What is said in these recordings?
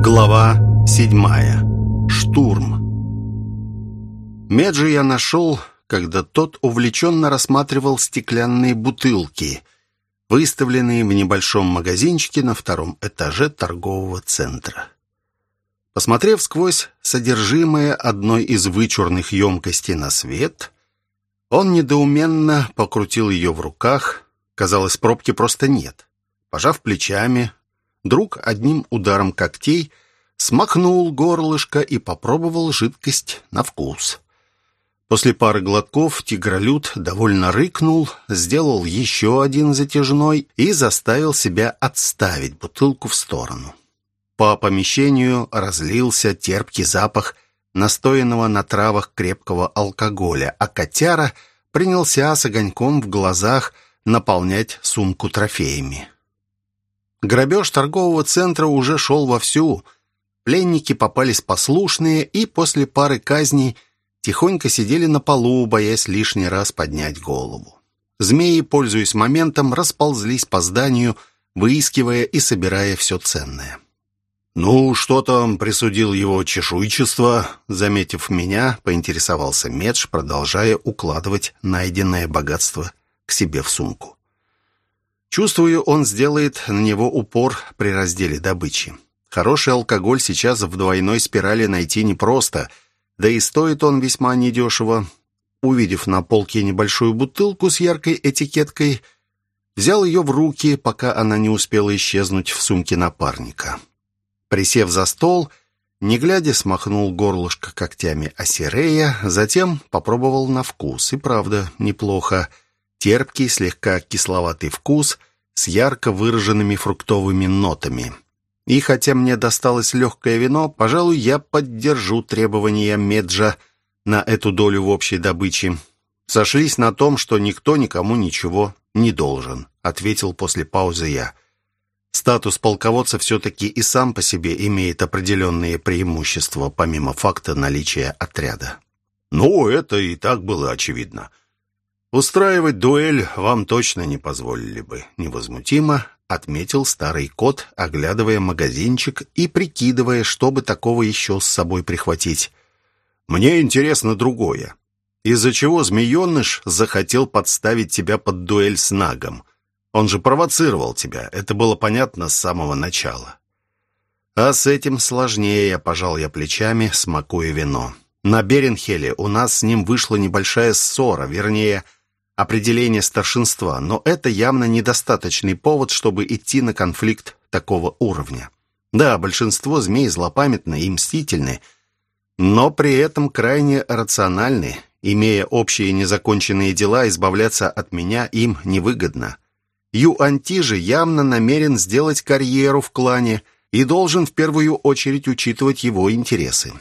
Глава седьмая. Штурм. Меджи я нашел, когда тот увлеченно рассматривал стеклянные бутылки, выставленные в небольшом магазинчике на втором этаже торгового центра. Посмотрев сквозь содержимое одной из вычурных емкостей на свет, он недоуменно покрутил ее в руках. Казалось, пробки просто нет. Пожав плечами, друг одним ударом когтей смахнул горлышко и попробовал жидкость на вкус. После пары глотков тигролюд довольно рыкнул, сделал еще один затяжной и заставил себя отставить бутылку в сторону. По помещению разлился терпкий запах настоянного на травах крепкого алкоголя, а котяра принялся с огоньком в глазах наполнять сумку трофеями. Грабеж торгового центра уже шел вовсю. Пленники попались послушные и после пары казней тихонько сидели на полу, боясь лишний раз поднять голову. Змеи, пользуясь моментом, расползлись по зданию, выискивая и собирая все ценное. «Ну, что там?» — присудил его чешуйчество. Заметив меня, поинтересовался Медж, продолжая укладывать найденное богатство к себе в сумку. Чувствую, он сделает на него упор при разделе добычи. Хороший алкоголь сейчас в двойной спирали найти непросто, да и стоит он весьма недешево. Увидев на полке небольшую бутылку с яркой этикеткой, взял ее в руки, пока она не успела исчезнуть в сумке напарника. Присев за стол, не глядя, смахнул горлышко когтями осирея, затем попробовал на вкус. И правда, неплохо терпкий, слегка кисловатый вкус с ярко выраженными фруктовыми нотами. И хотя мне досталось легкое вино, пожалуй, я поддержу требования Меджа на эту долю в общей добыче. Сошлись на том, что никто никому ничего не должен, ответил после паузы я. Статус полководца все-таки и сам по себе имеет определенные преимущества, помимо факта наличия отряда. «Ну, это и так было очевидно. Устраивать дуэль вам точно не позволили бы, невозмутимо отметил старый кот, оглядывая магазинчик и прикидывая, чтобы такого еще с собой прихватить. Мне интересно другое. Из-за чего змееныш захотел подставить тебя под дуэль с нагом? Он же провоцировал тебя, это было понятно с самого начала. А с этим сложнее, пожал я плечами, смакуя вино. На Беренхеле у нас с ним вышла небольшая ссора, вернее, определение старшинства, но это явно недостаточный повод, чтобы идти на конфликт такого уровня. Да, большинство змей злопамятны и мстительны, но при этом крайне рациональны. Имея общие незаконченные дела, избавляться от меня им невыгодно. Юанти же явно намерен сделать карьеру в клане и должен в первую очередь учитывать его интересы.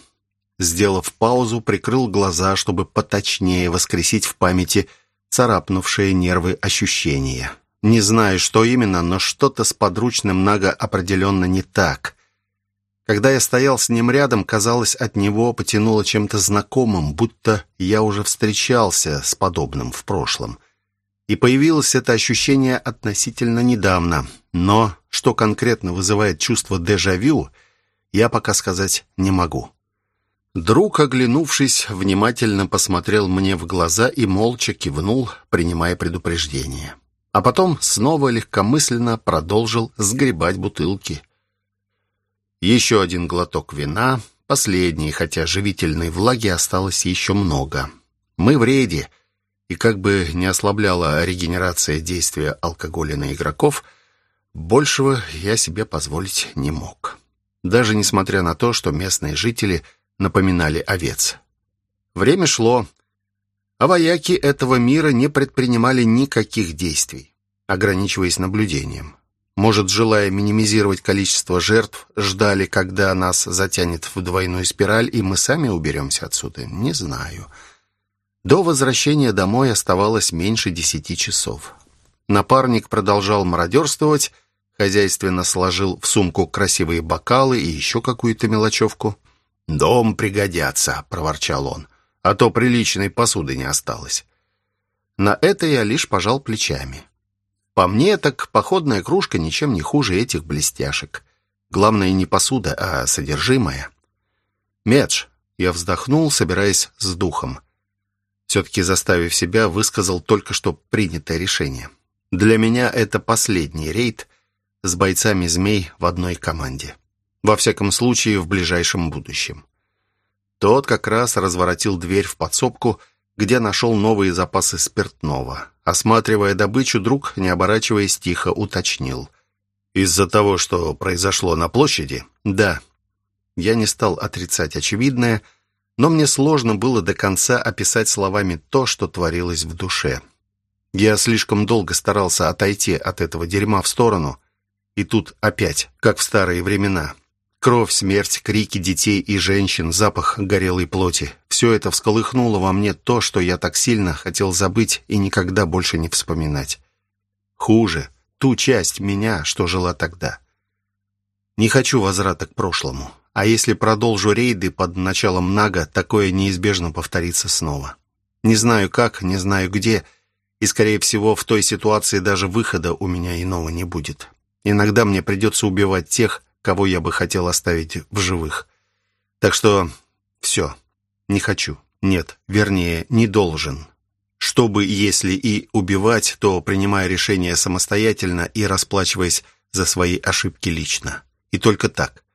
Сделав паузу, прикрыл глаза, чтобы поточнее воскресить в памяти – царапнувшие нервы ощущения. Не знаю, что именно, но что-то с подручным Нага определенно не так. Когда я стоял с ним рядом, казалось, от него потянуло чем-то знакомым, будто я уже встречался с подобным в прошлом. И появилось это ощущение относительно недавно. Но что конкретно вызывает чувство дежавю, я пока сказать не могу. Друг, оглянувшись, внимательно посмотрел мне в глаза и молча кивнул, принимая предупреждение. А потом снова легкомысленно продолжил сгребать бутылки. Еще один глоток вина, последний, хотя живительной влаги осталось еще много. Мы в рейде, и как бы не ослабляла регенерация действия алкоголя на игроков, большего я себе позволить не мог. Даже несмотря на то, что местные жители – напоминали овец. Время шло, а вояки этого мира не предпринимали никаких действий, ограничиваясь наблюдением. Может, желая минимизировать количество жертв, ждали, когда нас затянет в двойную спираль, и мы сами уберемся отсюда? Не знаю. До возвращения домой оставалось меньше десяти часов. Напарник продолжал мародерствовать, хозяйственно сложил в сумку красивые бокалы и еще какую-то мелочевку. «Дом пригодятся», — проворчал он, «а то приличной посуды не осталось». На это я лишь пожал плечами. По мне, так походная кружка ничем не хуже этих блестяшек. Главное не посуда, а содержимое. «Медж!» — я вздохнул, собираясь с духом. Все-таки заставив себя, высказал только что принятое решение. Для меня это последний рейд с бойцами «Змей» в одной команде. Во всяком случае, в ближайшем будущем. Тот как раз разворотил дверь в подсобку, где нашел новые запасы спиртного. Осматривая добычу, друг, не оборачиваясь, тихо уточнил. «Из-за того, что произошло на площади?» «Да». Я не стал отрицать очевидное, но мне сложно было до конца описать словами то, что творилось в душе. Я слишком долго старался отойти от этого дерьма в сторону, и тут опять, как в старые времена. Кровь, смерть, крики детей и женщин, запах горелой плоти. Все это всколыхнуло во мне то, что я так сильно хотел забыть и никогда больше не вспоминать. Хуже, ту часть меня, что жила тогда. Не хочу возврата к прошлому. А если продолжу рейды под началом Нага, такое неизбежно повторится снова. Не знаю как, не знаю где, и, скорее всего, в той ситуации даже выхода у меня иного не будет. Иногда мне придется убивать тех, кого я бы хотел оставить в живых. Так что все, не хочу, нет, вернее, не должен. Чтобы, если и убивать, то принимая решение самостоятельно и расплачиваясь за свои ошибки лично. И только так.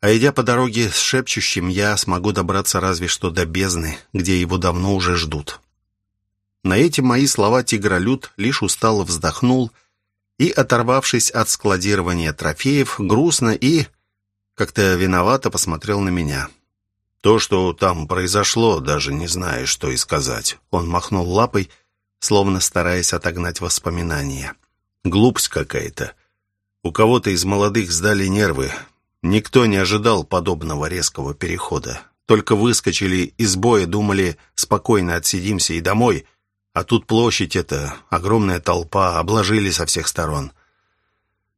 А идя по дороге с шепчущим, я смогу добраться разве что до бездны, где его давно уже ждут. На эти мои слова тигролюд лишь устало вздохнул и, оторвавшись от складирования трофеев, грустно и как-то виновато посмотрел на меня. То, что там произошло, даже не знаю, что и сказать. Он махнул лапой, словно стараясь отогнать воспоминания. Глупость какая-то. У кого-то из молодых сдали нервы, Никто не ожидал подобного резкого перехода. Только выскочили из боя, думали, спокойно отсидимся и домой, а тут площадь эта, огромная толпа, обложили со всех сторон.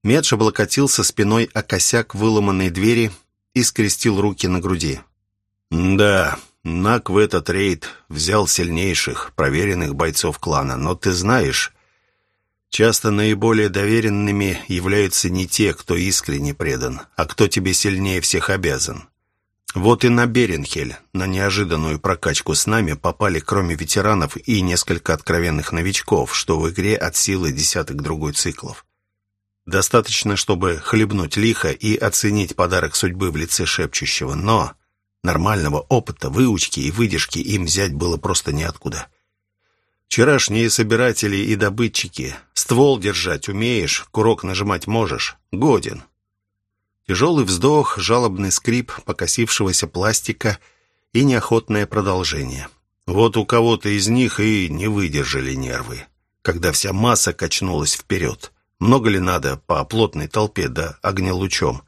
Медж облокотился спиной о косяк выломанной двери и скрестил руки на груди. «Да, Нак в этот рейд взял сильнейших, проверенных бойцов клана, но ты знаешь, Часто наиболее доверенными являются не те, кто искренне предан, а кто тебе сильнее всех обязан. Вот и на Беренхель, на неожиданную прокачку с нами попали кроме ветеранов и несколько откровенных новичков, что в игре от силы десяток другой циклов. Достаточно, чтобы хлебнуть лихо и оценить подарок судьбы в лице шепчущего, но нормального опыта, выучки и выдержки им взять было просто неоткуда. Вчерашние собиратели и добытчики. Ствол держать умеешь, курок нажимать можешь. Годен. Тяжелый вздох, жалобный скрип покосившегося пластика и неохотное продолжение. Вот у кого-то из них и не выдержали нервы, когда вся масса качнулась вперед. Много ли надо по плотной толпе да огнелучом?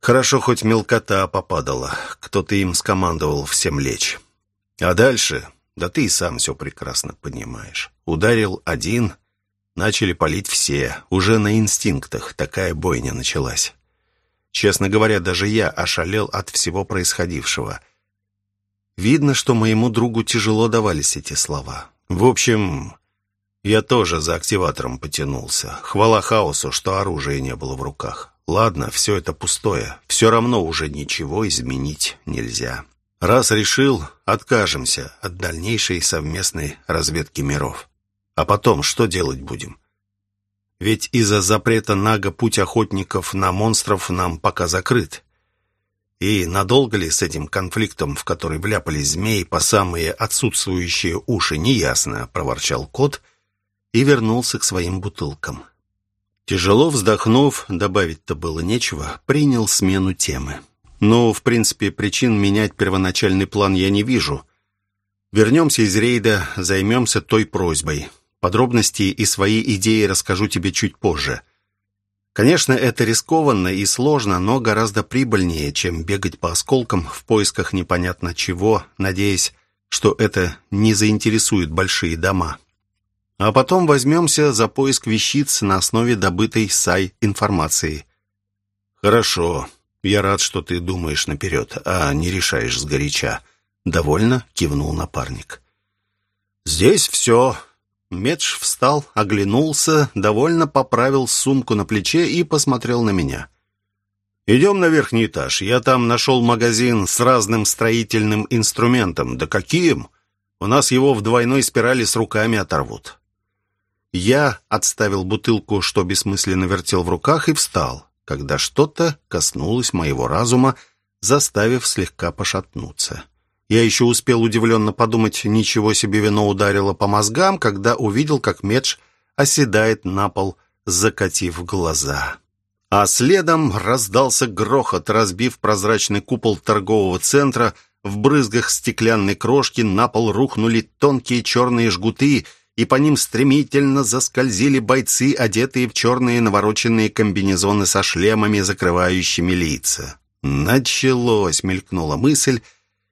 Хорошо, хоть мелкота попадала, кто-то им скомандовал всем лечь. А дальше да ты и сам все прекрасно понимаешь. Ударил один, начали палить все. Уже на инстинктах такая бойня началась. Честно говоря, даже я ошалел от всего происходившего. Видно, что моему другу тяжело давались эти слова. В общем, я тоже за активатором потянулся. Хвала хаосу, что оружия не было в руках. Ладно, все это пустое. Все равно уже ничего изменить нельзя. Раз решил, откажемся от дальнейшей совместной разведки миров. А потом что делать будем? Ведь из-за запрета Нага путь охотников на монстров нам пока закрыт. И надолго ли с этим конфликтом, в который вляпались змеи по самые отсутствующие уши, неясно, проворчал кот и вернулся к своим бутылкам. Тяжело вздохнув, добавить-то было нечего, принял смену темы. Но, в принципе, причин менять первоначальный план я не вижу. Вернемся из рейда, займемся той просьбой. Подробности и свои идеи расскажу тебе чуть позже. Конечно, это рискованно и сложно, но гораздо прибыльнее, чем бегать по осколкам в поисках непонятно чего, надеясь, что это не заинтересует большие дома. А потом возьмемся за поиск вещиц на основе добытой САЙ информации. Хорошо. «Я рад, что ты думаешь наперед, а не решаешь сгоряча». «Довольно?» — кивнул напарник. «Здесь все». Медж встал, оглянулся, довольно поправил сумку на плече и посмотрел на меня. «Идем на верхний этаж. Я там нашел магазин с разным строительным инструментом. Да каким? У нас его в двойной спирали с руками оторвут». Я отставил бутылку, что бессмысленно вертел в руках, и встал, когда что-то коснулось моего разума, заставив слегка пошатнуться. Я еще успел удивленно подумать, ничего себе вино ударило по мозгам, когда увидел, как Медж оседает на пол, закатив глаза. А следом раздался грохот, разбив прозрачный купол торгового центра. В брызгах стеклянной крошки на пол рухнули тонкие черные жгуты, и по ним стремительно заскользили бойцы, одетые в черные навороченные комбинезоны со шлемами, закрывающими лица. «Началось!» — мелькнула мысль,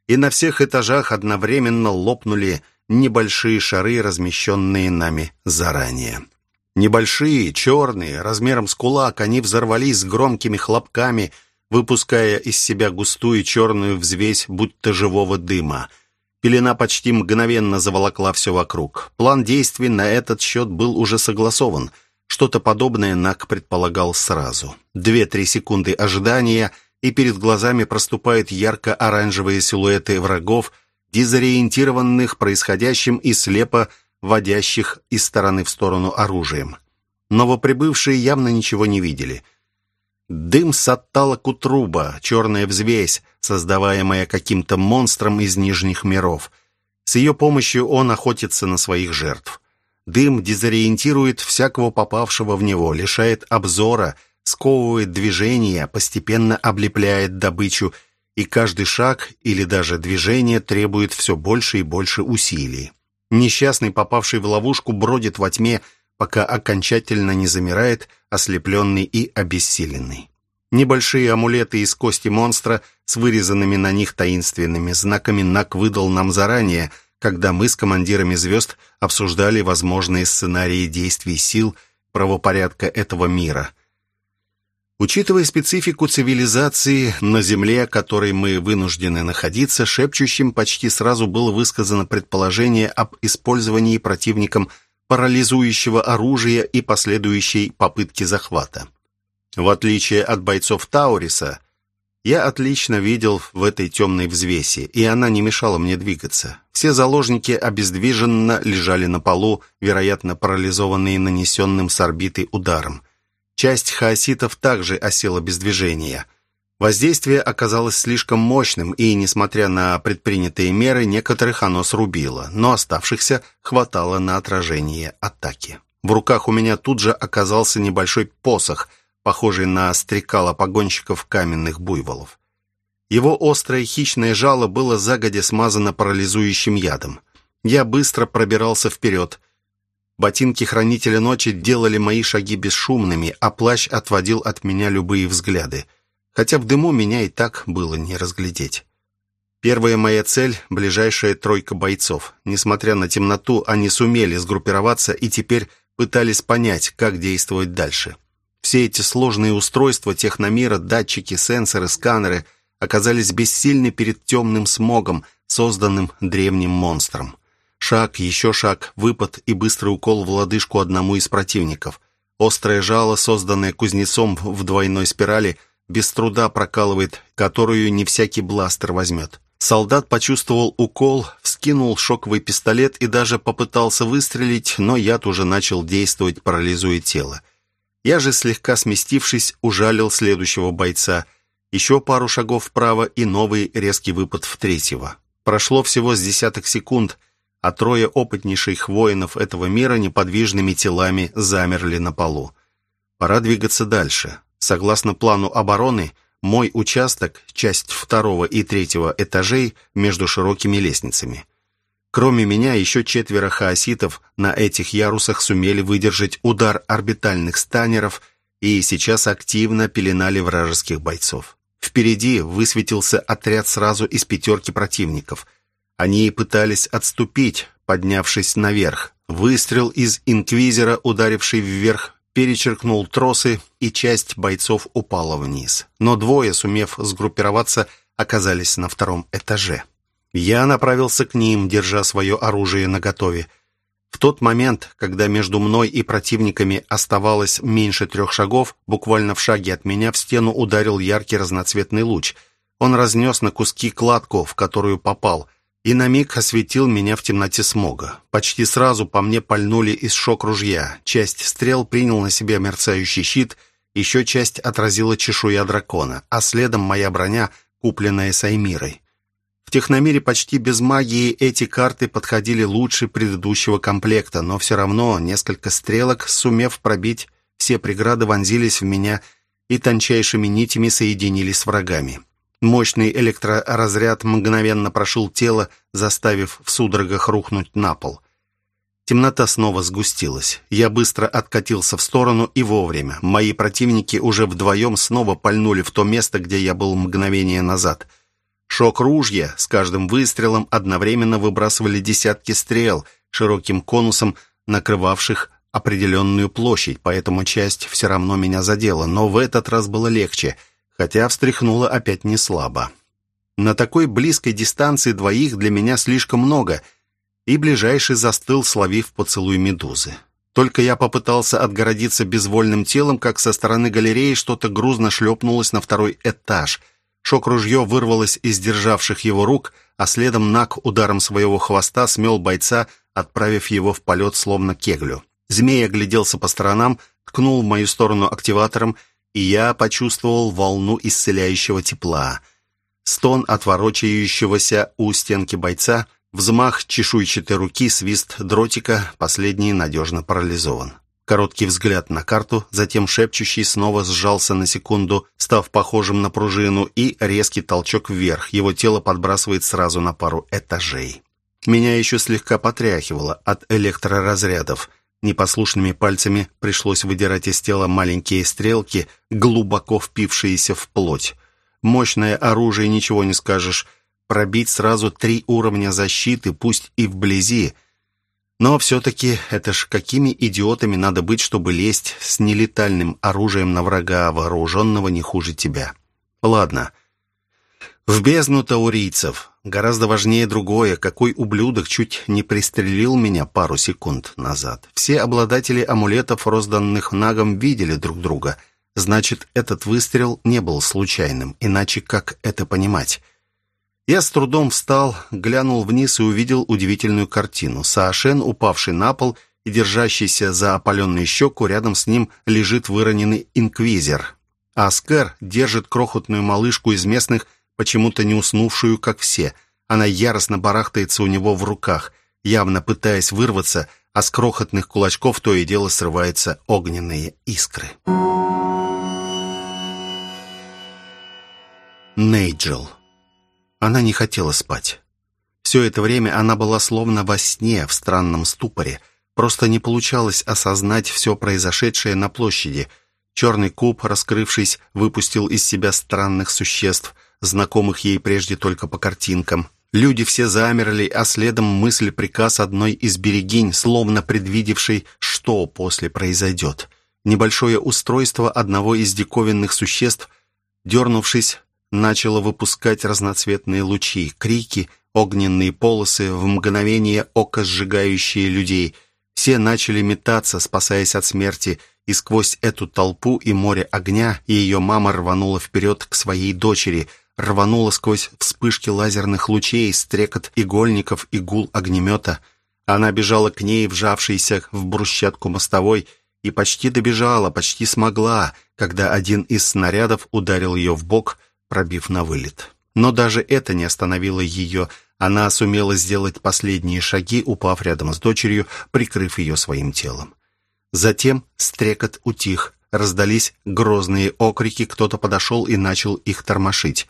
и на всех этажах одновременно лопнули небольшие шары, размещенные нами заранее. Небольшие, черные, размером с кулак, они взорвались с громкими хлопками, выпуская из себя густую черную взвесь, будто живого дыма. Пелена почти мгновенно заволокла все вокруг. План действий на этот счет был уже согласован. Что-то подобное Нак предполагал сразу. Две-три секунды ожидания, и перед глазами проступают ярко-оранжевые силуэты врагов, дезориентированных происходящим и слепо водящих из стороны в сторону оружием. Новоприбывшие явно ничего не видели. Дым с отталок труба, черная взвесь, создаваемая каким-то монстром из нижних миров. С ее помощью он охотится на своих жертв. Дым дезориентирует всякого попавшего в него, лишает обзора, сковывает движение, постепенно облепляет добычу, и каждый шаг или даже движение требует все больше и больше усилий. Несчастный, попавший в ловушку, бродит во тьме, пока окончательно не замирает, ослепленный и обессиленный. Небольшие амулеты из кости монстра с вырезанными на них таинственными знаками Нак выдал нам заранее, когда мы с командирами звезд обсуждали возможные сценарии действий сил правопорядка этого мира. Учитывая специфику цивилизации на Земле, которой мы вынуждены находиться, шепчущим почти сразу было высказано предположение об использовании противником парализующего оружия и последующей попытки захвата. В отличие от бойцов Тауриса, я отлично видел в этой темной взвеси, и она не мешала мне двигаться. Все заложники обездвиженно лежали на полу, вероятно, парализованные нанесенным с орбиты ударом. Часть хаоситов также осела без движения. Воздействие оказалось слишком мощным, и, несмотря на предпринятые меры, некоторых оно срубило, но оставшихся хватало на отражение атаки. В руках у меня тут же оказался небольшой посох, похожий на стрекало погонщиков каменных буйволов. Его острое хищное жало было загодя смазано парализующим ядом. Я быстро пробирался вперед, Ботинки хранителя ночи делали мои шаги бесшумными, а плащ отводил от меня любые взгляды. Хотя в дыму меня и так было не разглядеть. Первая моя цель — ближайшая тройка бойцов. Несмотря на темноту, они сумели сгруппироваться и теперь пытались понять, как действовать дальше. Все эти сложные устройства техномира, датчики, сенсоры, сканеры оказались бессильны перед темным смогом, созданным древним монстром. Шаг, еще шаг, выпад и быстрый укол в лодыжку одному из противников. Острое жало, созданное кузнецом в двойной спирали, без труда прокалывает, которую не всякий бластер возьмет. Солдат почувствовал укол, вскинул шоковый пистолет и даже попытался выстрелить, но яд уже начал действовать, парализуя тело. Я же, слегка сместившись, ужалил следующего бойца. Еще пару шагов вправо и новый резкий выпад в третьего. Прошло всего с десяток секунд, а трое опытнейших воинов этого мира неподвижными телами замерли на полу. Пора двигаться дальше. Согласно плану обороны, мой участок, часть второго и третьего этажей между широкими лестницами. Кроме меня, еще четверо хаоситов на этих ярусах сумели выдержать удар орбитальных станеров и сейчас активно пеленали вражеских бойцов. Впереди высветился отряд сразу из пятерки противников. Они пытались отступить, поднявшись наверх. Выстрел из инквизера, ударивший вверх, перечеркнул тросы, и часть бойцов упала вниз. Но двое, сумев сгруппироваться, оказались на втором этаже. Я направился к ним, держа свое оружие наготове. В тот момент, когда между мной и противниками оставалось меньше трех шагов, буквально в шаге от меня в стену ударил яркий разноцветный луч. Он разнес на куски кладку, в которую попал, и на миг осветил меня в темноте смога. Почти сразу по мне пальнули из шок-ружья. Часть стрел принял на себя мерцающий щит, еще часть отразила чешуя дракона, а следом моя броня, купленная Саймирой. В техномире почти без магии эти карты подходили лучше предыдущего комплекта, но все равно несколько стрелок, сумев пробить, все преграды вонзились в меня и тончайшими нитями соединились с врагами. Мощный электроразряд мгновенно прошил тело, заставив в судорогах рухнуть на пол. Темнота снова сгустилась. Я быстро откатился в сторону и вовремя. Мои противники уже вдвоем снова пальнули в то место, где я был мгновение назад — Шок ружья с каждым выстрелом одновременно выбрасывали десятки стрел, широким конусом накрывавших определенную площадь, поэтому часть все равно меня задела, но в этот раз было легче, хотя встряхнуло опять не слабо. На такой близкой дистанции двоих для меня слишком много, и ближайший застыл, словив поцелуй медузы. Только я попытался отгородиться безвольным телом, как со стороны галереи что-то грузно шлепнулось на второй этаж — Шок-ружье вырвалось из державших его рук, а следом Нак ударом своего хвоста смел бойца, отправив его в полет словно кеглю. Змей огляделся по сторонам, ткнул в мою сторону активатором, и я почувствовал волну исцеляющего тепла. Стон отворочающегося у стенки бойца, взмах чешуйчатой руки, свист дротика, последний надежно парализован. Короткий взгляд на карту, затем шепчущий снова сжался на секунду, став похожим на пружину, и резкий толчок вверх. Его тело подбрасывает сразу на пару этажей. Меня еще слегка потряхивало от электроразрядов. Непослушными пальцами пришлось выдирать из тела маленькие стрелки, глубоко впившиеся в плоть. Мощное оружие, ничего не скажешь. Пробить сразу три уровня защиты, пусть и вблизи — но все-таки это ж какими идиотами надо быть, чтобы лезть с нелетальным оружием на врага, вооруженного не хуже тебя. Ладно. В бездну таурийцев. Гораздо важнее другое, какой ублюдок чуть не пристрелил меня пару секунд назад. Все обладатели амулетов, розданных нагом, видели друг друга. Значит, этот выстрел не был случайным. Иначе как это понимать? Я с трудом встал, глянул вниз и увидел удивительную картину. Саошен, упавший на пол и держащийся за опаленную щеку, рядом с ним лежит выроненный инквизер. Аскер держит крохотную малышку из местных, почему-то не уснувшую, как все. Она яростно барахтается у него в руках, явно пытаясь вырваться, а с крохотных кулачков то и дело срываются огненные искры. Нейджел она не хотела спать. Все это время она была словно во сне, в странном ступоре. Просто не получалось осознать все произошедшее на площади. Черный куб, раскрывшись, выпустил из себя странных существ, знакомых ей прежде только по картинкам. Люди все замерли, а следом мысль приказ одной из берегинь, словно предвидевшей, что после произойдет. Небольшое устройство одного из диковинных существ, дернувшись, начало выпускать разноцветные лучи, крики, огненные полосы, в мгновение ока сжигающие людей. Все начали метаться, спасаясь от смерти, и сквозь эту толпу и море огня ее мама рванула вперед к своей дочери, рванула сквозь вспышки лазерных лучей, стрекот игольников и гул огнемета. Она бежала к ней, вжавшейся в брусчатку мостовой, и почти добежала, почти смогла, когда один из снарядов ударил ее в бок, пробив на вылет. Но даже это не остановило ее. Она сумела сделать последние шаги, упав рядом с дочерью, прикрыв ее своим телом. Затем стрекот утих, раздались грозные окрики, кто-то подошел и начал их тормошить.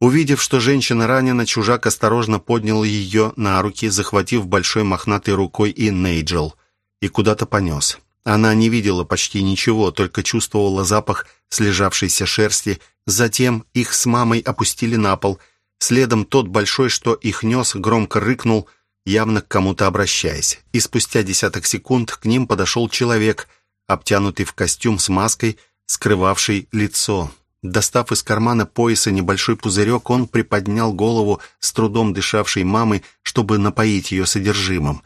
Увидев, что женщина ранена, чужак осторожно поднял ее на руки, захватив большой мохнатой рукой и Нейджел, и куда-то понес. Она не видела почти ничего, только чувствовала запах слежавшейся шерсти Затем их с мамой опустили на пол. Следом тот большой, что их нес, громко рыкнул, явно к кому-то обращаясь. И спустя десяток секунд к ним подошел человек, обтянутый в костюм с маской, скрывавший лицо. Достав из кармана пояса небольшой пузырек, он приподнял голову с трудом дышавшей мамы, чтобы напоить ее содержимым.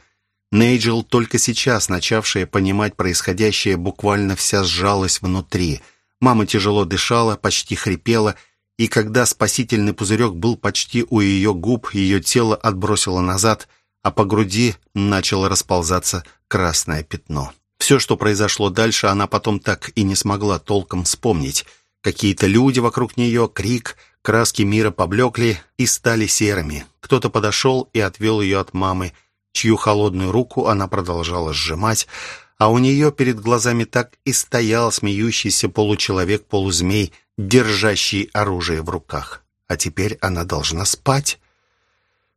Нейджел, только сейчас начавшая понимать происходящее, буквально вся сжалась внутри. Мама тяжело дышала, почти хрипела, и когда спасительный пузырек был почти у ее губ, ее тело отбросило назад, а по груди начало расползаться красное пятно. Все, что произошло дальше, она потом так и не смогла толком вспомнить. Какие-то люди вокруг нее, крик, краски мира поблекли и стали серыми. Кто-то подошел и отвел ее от мамы, чью холодную руку она продолжала сжимать, а у нее перед глазами так и стоял смеющийся получеловек-полузмей, держащий оружие в руках. А теперь она должна спать.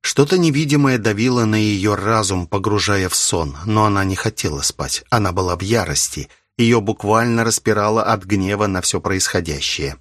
Что-то невидимое давило на ее разум, погружая в сон, но она не хотела спать. Она была в ярости. Ее буквально распирало от гнева на все происходящее.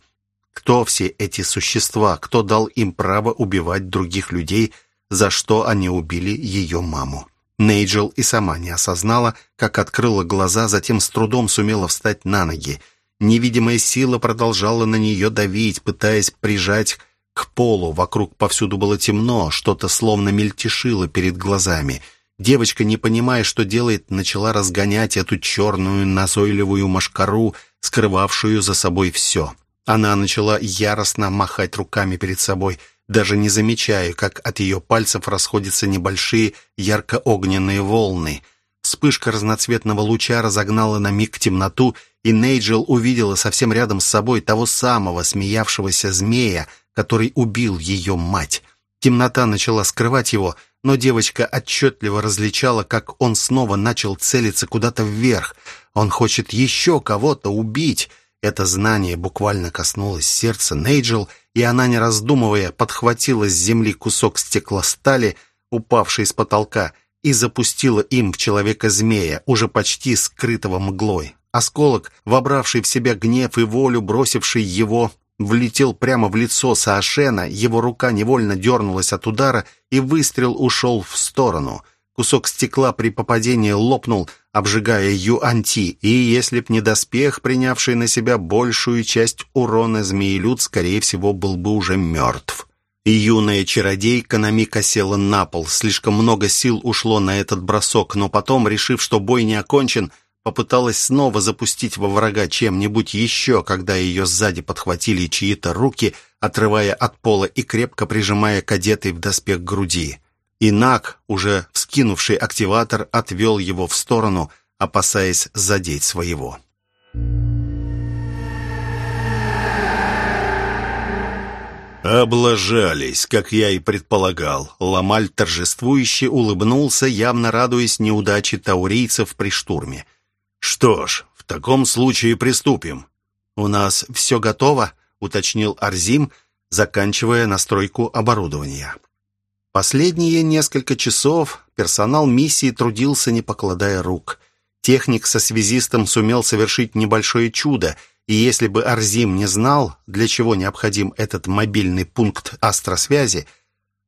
Кто все эти существа? Кто дал им право убивать других людей, за что они убили ее маму. Нейджел и сама не осознала, как открыла глаза, затем с трудом сумела встать на ноги. Невидимая сила продолжала на нее давить, пытаясь прижать к полу. Вокруг повсюду было темно, что-то словно мельтешило перед глазами. Девочка, не понимая, что делает, начала разгонять эту черную назойливую машкару, скрывавшую за собой все. Она начала яростно махать руками перед собой – даже не замечая, как от ее пальцев расходятся небольшие ярко-огненные волны. Вспышка разноцветного луча разогнала на миг темноту, и Нейджел увидела совсем рядом с собой того самого смеявшегося змея, который убил ее мать. Темнота начала скрывать его, но девочка отчетливо различала, как он снова начал целиться куда-то вверх. Он хочет еще кого-то убить. Это знание буквально коснулось сердца Нейджел, и она, не раздумывая, подхватила с земли кусок стеклостали, упавший с потолка, и запустила им в человека-змея, уже почти скрытого мглой. Осколок, вобравший в себя гнев и волю, бросивший его, влетел прямо в лицо Саошена, его рука невольно дернулась от удара, и выстрел ушел в сторону. Кусок стекла при попадении лопнул, обжигая Юанти, и если б не доспех, принявший на себя большую часть урона, змеелюд, скорее всего, был бы уже мертв. И юная чародейка Намика села на пол. Слишком много сил ушло на этот бросок, но потом, решив, что бой не окончен, попыталась снова запустить во врага чем-нибудь еще, когда ее сзади подхватили чьи-то руки, отрывая от пола и крепко прижимая кадетой в доспех груди. Инак, уже вскинувший активатор, отвел его в сторону, опасаясь задеть своего. «Облажались, как я и предполагал». Ламаль торжествующе улыбнулся, явно радуясь неудаче таурийцев при штурме. «Что ж, в таком случае приступим». «У нас все готово», — уточнил Арзим, заканчивая настройку оборудования. Последние несколько часов персонал миссии трудился, не покладая рук. Техник со связистом сумел совершить небольшое чудо, и если бы Арзим не знал, для чего необходим этот мобильный пункт астросвязи,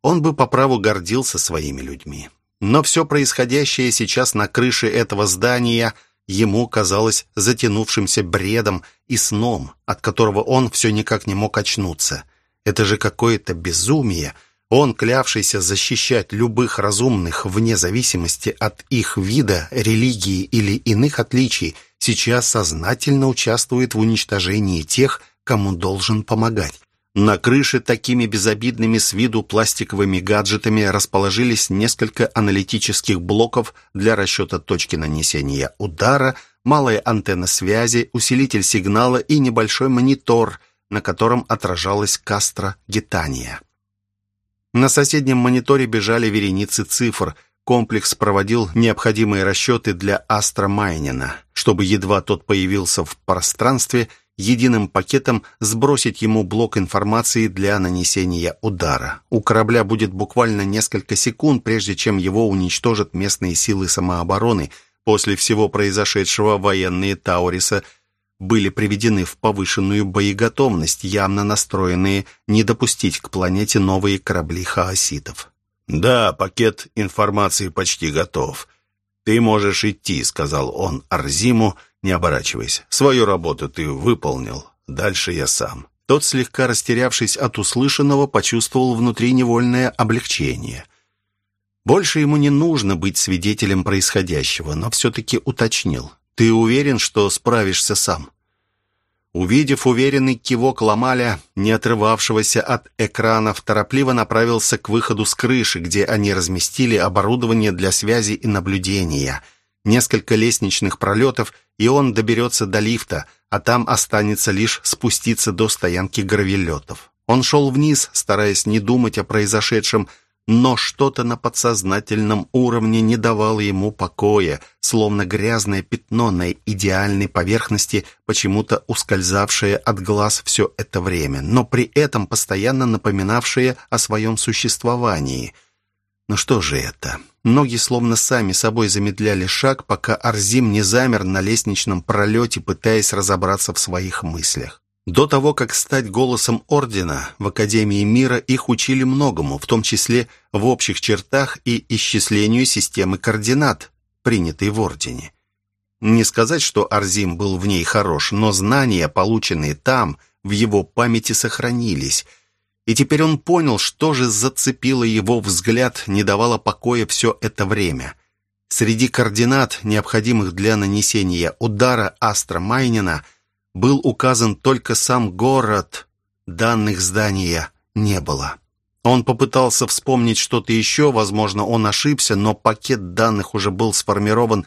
он бы по праву гордился своими людьми. Но все происходящее сейчас на крыше этого здания ему казалось затянувшимся бредом и сном, от которого он все никак не мог очнуться. Это же какое-то безумие — он, клявшийся защищать любых разумных вне зависимости от их вида, религии или иных отличий, сейчас сознательно участвует в уничтожении тех, кому должен помогать. На крыше такими безобидными с виду пластиковыми гаджетами расположились несколько аналитических блоков для расчета точки нанесения удара, малая антенна связи, усилитель сигнала и небольшой монитор, на котором отражалась кастра гитания. На соседнем мониторе бежали вереницы цифр. Комплекс проводил необходимые расчеты для астромайнина, чтобы едва тот появился в пространстве, единым пакетом сбросить ему блок информации для нанесения удара. У корабля будет буквально несколько секунд, прежде чем его уничтожат местные силы самообороны. После всего произошедшего военные Тауриса – были приведены в повышенную боеготовность, явно настроенные не допустить к планете новые корабли хаоситов. «Да, пакет информации почти готов. Ты можешь идти», — сказал он Арзиму, не оборачиваясь. «Свою работу ты выполнил. Дальше я сам». Тот, слегка растерявшись от услышанного, почувствовал внутри невольное облегчение. Больше ему не нужно быть свидетелем происходящего, но все-таки уточнил. «Ты уверен, что справишься сам?» Увидев уверенный кивок Ламаля, не отрывавшегося от экранов, торопливо направился к выходу с крыши, где они разместили оборудование для связи и наблюдения. Несколько лестничных пролетов, и он доберется до лифта, а там останется лишь спуститься до стоянки гравелетов. Он шел вниз, стараясь не думать о произошедшем, но что-то на подсознательном уровне не давало ему покоя, словно грязное пятно на идеальной поверхности, почему-то ускользавшее от глаз все это время, но при этом постоянно напоминавшее о своем существовании. Ну что же это? Ноги словно сами собой замедляли шаг, пока Арзим не замер на лестничном пролете, пытаясь разобраться в своих мыслях. До того, как стать голосом Ордена, в Академии мира их учили многому, в том числе в общих чертах и исчислению системы координат, принятой в Ордене. Не сказать, что Арзим был в ней хорош, но знания, полученные там, в его памяти сохранились. И теперь он понял, что же зацепило его взгляд, не давало покоя все это время. Среди координат, необходимых для нанесения удара Астра Майнина – был указан только сам город. Данных здания не было. Он попытался вспомнить что-то еще, возможно, он ошибся, но пакет данных уже был сформирован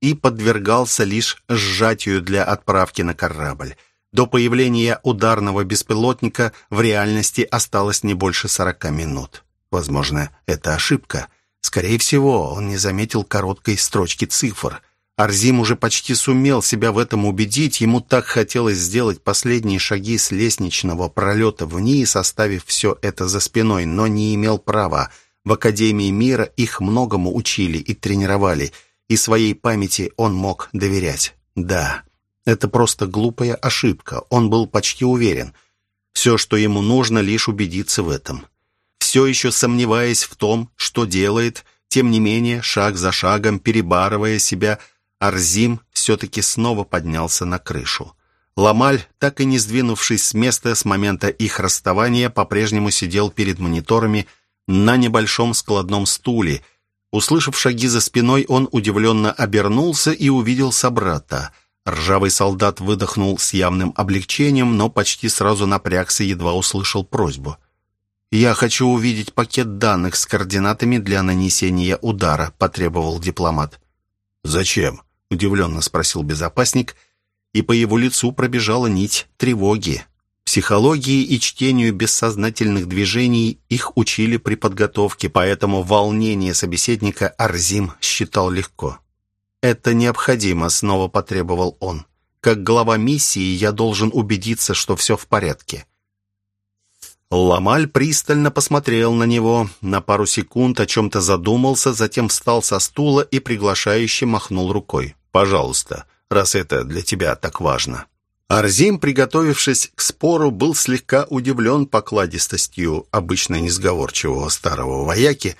и подвергался лишь сжатию для отправки на корабль. До появления ударного беспилотника в реальности осталось не больше 40 минут. Возможно, это ошибка. Скорее всего, он не заметил короткой строчки цифр – Арзим уже почти сумел себя в этом убедить. Ему так хотелось сделать последние шаги с лестничного пролета вниз, оставив все это за спиной, но не имел права. В Академии мира их многому учили и тренировали, и своей памяти он мог доверять. Да, это просто глупая ошибка, он был почти уверен. Все, что ему нужно, лишь убедиться в этом. Все еще сомневаясь в том, что делает, тем не менее, шаг за шагом, перебарывая себя, Арзим все-таки снова поднялся на крышу. Ламаль, так и не сдвинувшись с места с момента их расставания, по-прежнему сидел перед мониторами на небольшом складном стуле. Услышав шаги за спиной, он удивленно обернулся и увидел собрата. Ржавый солдат выдохнул с явным облегчением, но почти сразу напрягся, едва услышал просьбу. «Я хочу увидеть пакет данных с координатами для нанесения удара», — потребовал дипломат. «Зачем?» удивленно спросил безопасник, и по его лицу пробежала нить тревоги. Психологии и чтению бессознательных движений их учили при подготовке, поэтому волнение собеседника Арзим считал легко. «Это необходимо», — снова потребовал он. «Как глава миссии я должен убедиться, что все в порядке». Ламаль пристально посмотрел на него, на пару секунд о чем-то задумался, затем встал со стула и приглашающе махнул рукой. «Пожалуйста, раз это для тебя так важно». Арзим, приготовившись к спору, был слегка удивлен покладистостью обычно несговорчивого старого вояки,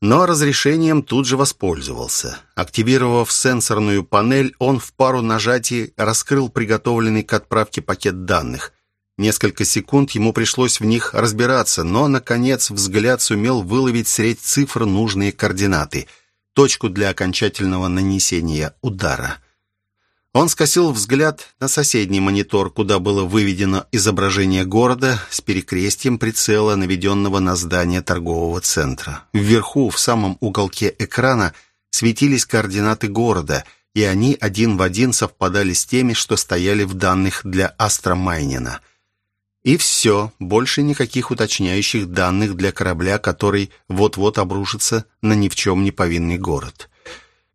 но разрешением тут же воспользовался. Активировав сенсорную панель, он в пару нажатий раскрыл приготовленный к отправке пакет данных – Несколько секунд ему пришлось в них разбираться, но, наконец, взгляд сумел выловить средь цифр нужные координаты, точку для окончательного нанесения удара. Он скосил взгляд на соседний монитор, куда было выведено изображение города с перекрестием прицела, наведенного на здание торгового центра. Вверху, в самом уголке экрана, светились координаты города, и они один в один совпадали с теми, что стояли в данных для Астромайнина – и все, больше никаких уточняющих данных для корабля, который вот-вот обрушится на ни в чем не повинный город.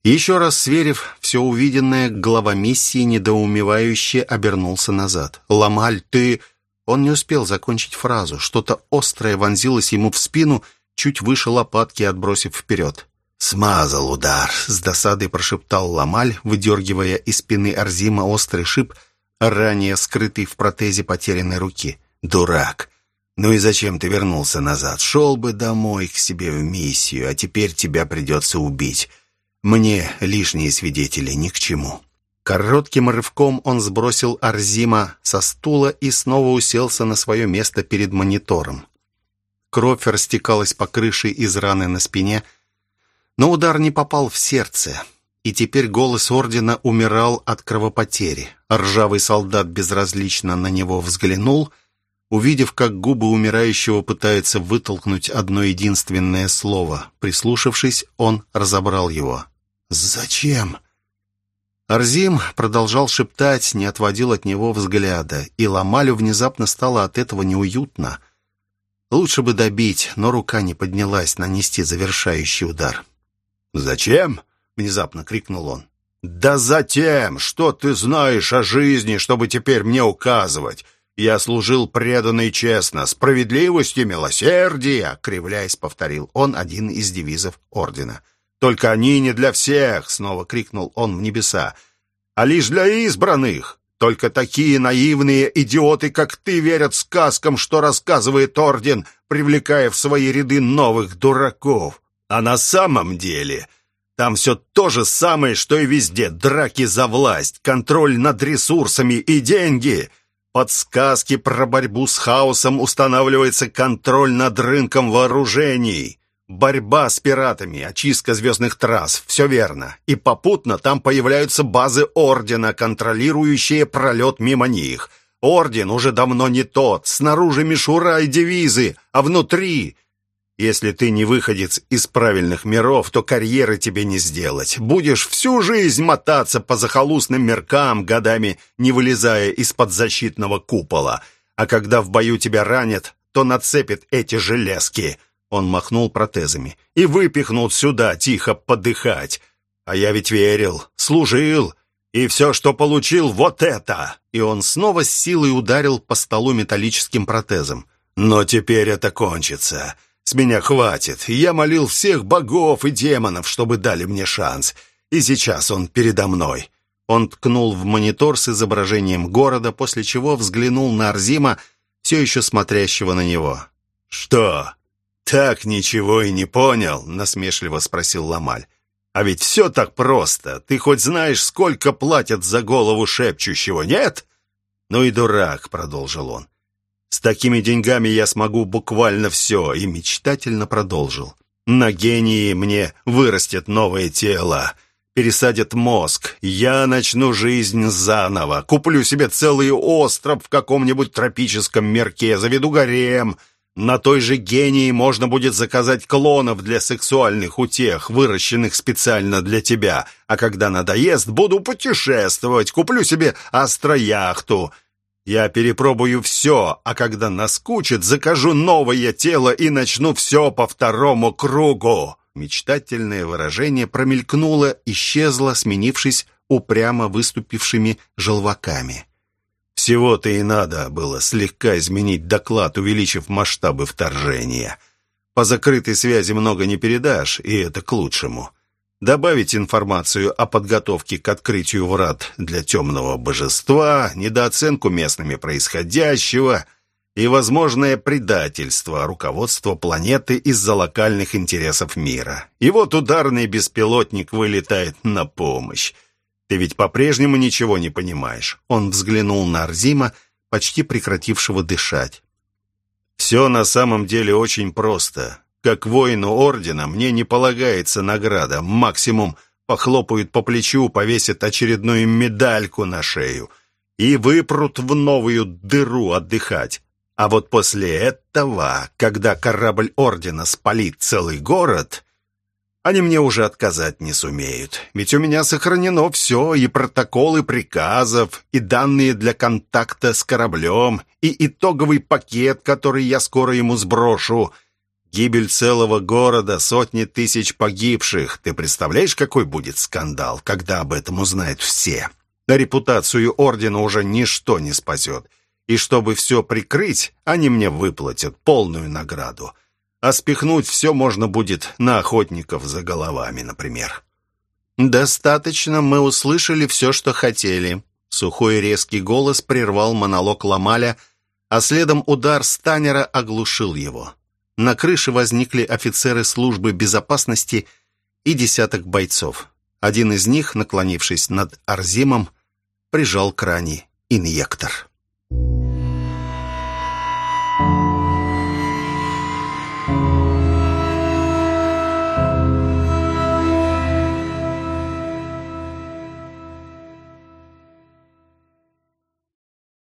Еще раз сверив все увиденное, глава миссии недоумевающе обернулся назад. «Ламаль, ты...» Он не успел закончить фразу. Что-то острое вонзилось ему в спину, чуть выше лопатки, отбросив вперед. «Смазал удар!» — с досадой прошептал Ламаль, выдергивая из спины Арзима острый шип — ранее скрытый в протезе потерянной руки. «Дурак! Ну и зачем ты вернулся назад? Шел бы домой к себе в миссию, а теперь тебя придется убить. Мне лишние свидетели ни к чему». Коротким рывком он сбросил Арзима со стула и снова уселся на свое место перед монитором. кровь растекалась по крыше из раны на спине. Но удар не попал в сердце, и теперь голос ордена умирал от кровопотери. Ржавый солдат безразлично на него взглянул, увидев, как губы умирающего пытаются вытолкнуть одно единственное слово. Прислушавшись, он разобрал его. «Зачем?» Арзим продолжал шептать, не отводил от него взгляда, и Ламалю внезапно стало от этого неуютно. Лучше бы добить, но рука не поднялась нанести завершающий удар. «Зачем?» — внезапно крикнул он. «Да затем, что ты знаешь о жизни, чтобы теперь мне указывать. Я служил преданно и честно, справедливость и милосердие», — кривляясь, повторил он один из девизов ордена. «Только они не для всех!» — снова крикнул он в небеса. «А лишь для избранных! Только такие наивные идиоты, как ты, верят сказкам, что рассказывает орден, привлекая в свои ряды новых дураков. А на самом деле там все то же самое, что и везде. Драки за власть, контроль над ресурсами и деньги. Подсказки про борьбу с хаосом устанавливается контроль над рынком вооружений. Борьба с пиратами, очистка звездных трасс, все верно. И попутно там появляются базы Ордена, контролирующие пролет мимо них. Орден уже давно не тот, снаружи мишура и девизы, а внутри... Если ты не выходец из правильных миров, то карьеры тебе не сделать. Будешь всю жизнь мотаться по захолустным меркам, годами не вылезая из-под защитного купола. А когда в бою тебя ранят, то нацепят эти железки. Он махнул протезами. «И выпихнул сюда тихо подыхать. А я ведь верил, служил, и все, что получил, вот это!» И он снова с силой ударил по столу металлическим протезом. «Но теперь это кончится. С меня хватит. Я молил всех богов и демонов, чтобы дали мне шанс. И сейчас он передо мной». Он ткнул в монитор с изображением города, после чего взглянул на Арзима, все еще смотрящего на него. «Что?» «Так ничего и не понял?» — насмешливо спросил Ламаль. «А ведь все так просто. Ты хоть знаешь, сколько платят за голову шепчущего, нет?» «Ну и дурак», — продолжил он. «С такими деньгами я смогу буквально все», — и мечтательно продолжил. «На гении мне вырастет новое тело, пересадят мозг, я начну жизнь заново, куплю себе целый остров в каком-нибудь тропическом мерке, заведу гарем». На той же гении можно будет заказать клонов для сексуальных утех, выращенных специально для тебя. А когда надоест, буду путешествовать, куплю себе астрояхту. Я перепробую все, а когда наскучит, закажу новое тело и начну все по второму кругу». Мечтательное выражение промелькнуло, исчезло, сменившись упрямо выступившими желваками. Всего-то и надо было слегка изменить доклад, увеличив масштабы вторжения. По закрытой связи много не передашь, и это к лучшему. Добавить информацию о подготовке к открытию врат для темного божества, недооценку местными происходящего и возможное предательство руководства планеты из-за локальных интересов мира. И вот ударный беспилотник вылетает на помощь. Ты ведь по-прежнему ничего не понимаешь». Он взглянул на Арзима, почти прекратившего дышать. «Все на самом деле очень просто. Как воину ордена мне не полагается награда. Максимум похлопают по плечу, повесят очередную медальку на шею и выпрут в новую дыру отдыхать. А вот после этого, когда корабль ордена спалит целый город, они мне уже отказать не сумеют. Ведь у меня сохранено все, и протоколы приказов, и данные для контакта с кораблем, и итоговый пакет, который я скоро ему сброшу. Гибель целого города, сотни тысяч погибших. Ты представляешь, какой будет скандал, когда об этом узнают все? На репутацию ордена уже ничто не спасет. И чтобы все прикрыть, они мне выплатят полную награду а спихнуть все можно будет на охотников за головами, например. «Достаточно, мы услышали все, что хотели». Сухой резкий голос прервал монолог Ламаля, а следом удар Станера оглушил его. На крыше возникли офицеры службы безопасности и десяток бойцов. Один из них, наклонившись над Арзимом, прижал к ране инъектор.